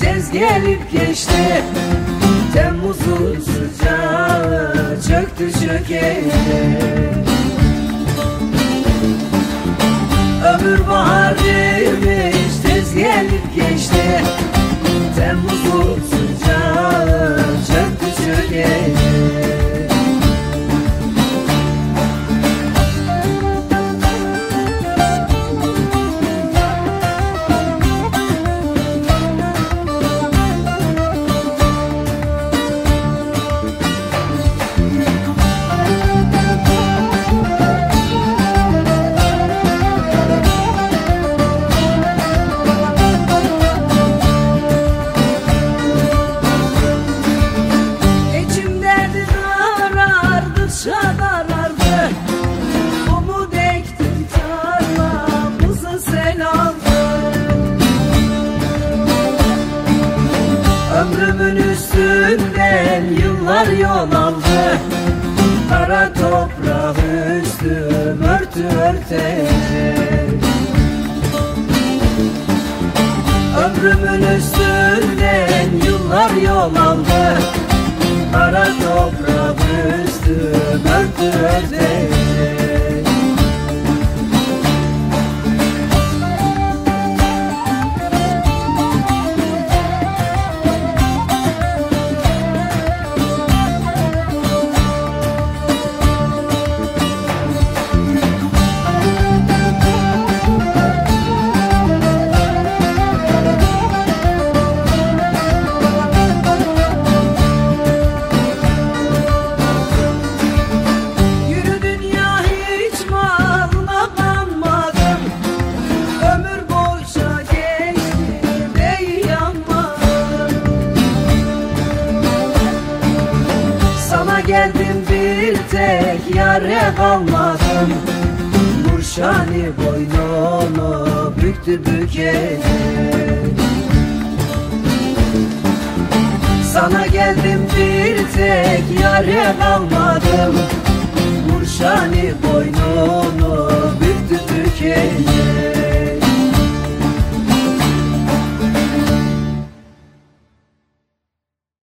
tez gelip geçti. Temmuz'un sıcağı çöktü çökeli. Ömür bahar tez üstünden yıllar yol aldı Kara toprağı üstüm örtü örtecek Ömrümün üstünden yıllar yol aldı Kara toprağı üstüm örtü örtecek geldim bir tek yare kalmadım. Murşani boynunu büktü bükeni Sana geldim bir tek yare kalmadım. Murşani